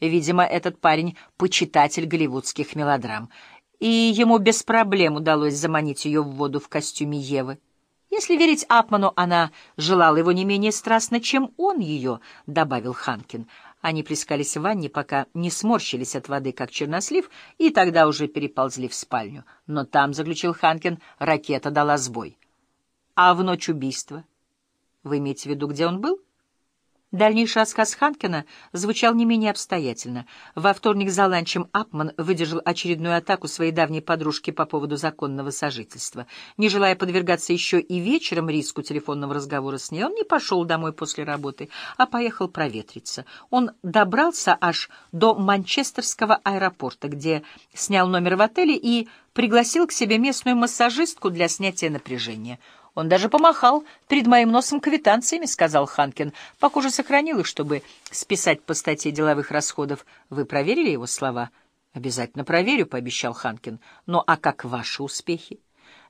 Видимо, этот парень — почитатель голливудских мелодрам. И ему без проблем удалось заманить ее в воду в костюме Евы. Если верить Апману, она желала его не менее страстно, чем он ее, — добавил Ханкин. Они плескались в ванне, пока не сморщились от воды, как чернослив, и тогда уже переползли в спальню. Но там, — заключил Ханкин, — ракета дала сбой. А в ночь убийства? Вы имеете в виду, где он был? Дальнейший рассказ Ханкина звучал не менее обстоятельно. Во вторник за ланчем Апман выдержал очередную атаку своей давней подружки по поводу законного сожительства. Не желая подвергаться еще и вечером риску телефонного разговора с ней, он не пошел домой после работы, а поехал проветриться. Он добрался аж до Манчестерского аэропорта, где снял номер в отеле и пригласил к себе местную массажистку для снятия напряжения. Он даже помахал перед моим носом квитанциями, — сказал Ханкин. Похоже, сохранил их, чтобы списать по статье деловых расходов. Вы проверили его слова? — Обязательно проверю, — пообещал Ханкин. Ну, а как ваши успехи?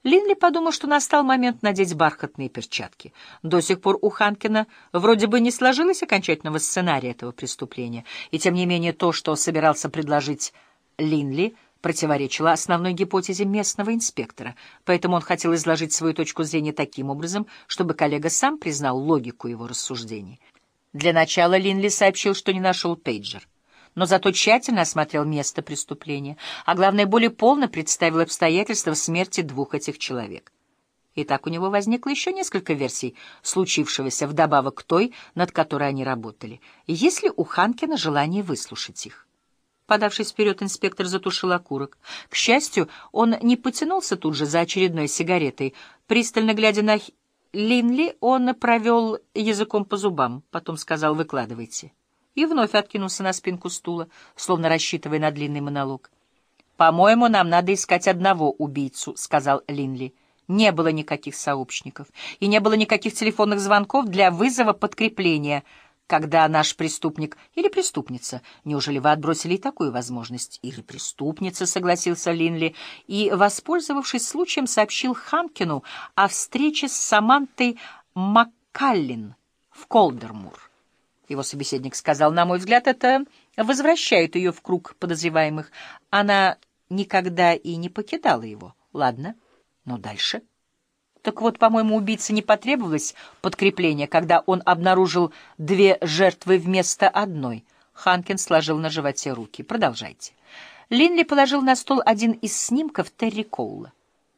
Линли подумал, что настал момент надеть бархатные перчатки. До сих пор у Ханкина вроде бы не сложилось окончательного сценария этого преступления, и тем не менее то, что собирался предложить Линли — противоречила основной гипотезе местного инспектора, поэтому он хотел изложить свою точку зрения таким образом, чтобы коллега сам признал логику его рассуждений. Для начала Линли сообщил, что не нашел пейджер, но зато тщательно осмотрел место преступления, а главное, более полно представил обстоятельства смерти двух этих человек. Итак, у него возникло еще несколько версий случившегося вдобавок к той, над которой они работали. Есть ли у Ханкина желание выслушать их? Подавшись вперед, инспектор затушил окурок. К счастью, он не потянулся тут же за очередной сигаретой. Пристально глядя на Линли, он провел языком по зубам, потом сказал «выкладывайте». И вновь откинулся на спинку стула, словно рассчитывая на длинный монолог. «По-моему, нам надо искать одного убийцу», — сказал Линли. Не было никаких сообщников, и не было никаких телефонных звонков для вызова подкрепления — когда наш преступник или преступница, неужели вы отбросили и такую возможность? Или преступница, согласился Линли, и, воспользовавшись случаем, сообщил Хамкину о встрече с Самантой Маккаллин в Колдермур. Его собеседник сказал, на мой взгляд, это возвращает ее в круг подозреваемых. Она никогда и не покидала его. Ладно, но дальше... Так вот, по-моему, убийце не потребовалось подкрепления, когда он обнаружил две жертвы вместо одной. Ханкин сложил на животе руки. Продолжайте. Линли положил на стол один из снимков Терри Коула.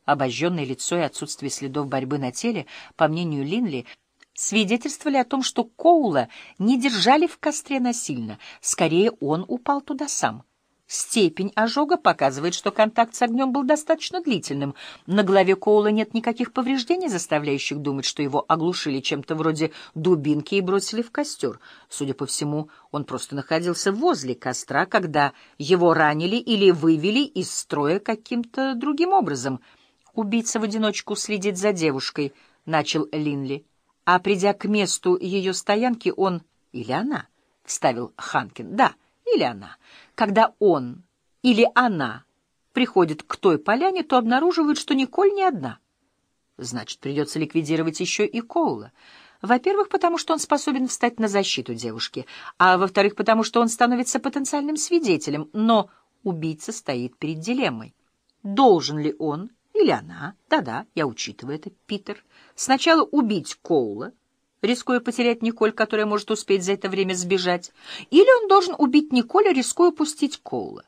Обожженное лицо и отсутствие следов борьбы на теле, по мнению Линли, свидетельствовали о том, что Коула не держали в костре насильно. Скорее, он упал туда сам. Степень ожога показывает, что контакт с огнем был достаточно длительным. На голове Коула нет никаких повреждений, заставляющих думать, что его оглушили чем-то вроде дубинки и бросили в костер. Судя по всему, он просто находился возле костра, когда его ранили или вывели из строя каким-то другим образом. «Убийца в одиночку следит за девушкой», — начал Линли. «А придя к месту ее стоянки, он... Или она?» — вставил Ханкин. «Да, или она». Когда он или она приходит к той поляне, то обнаруживают, что Николь не одна. Значит, придется ликвидировать еще и Коула. Во-первых, потому что он способен встать на защиту девушки, а во-вторых, потому что он становится потенциальным свидетелем. Но убийца стоит перед дилеммой. Должен ли он или она, да-да, я учитываю это, Питер, сначала убить Коула, рискуя потерять Николь, которая может успеть за это время сбежать, или он должен убить Николя, рискуя пустить Коула.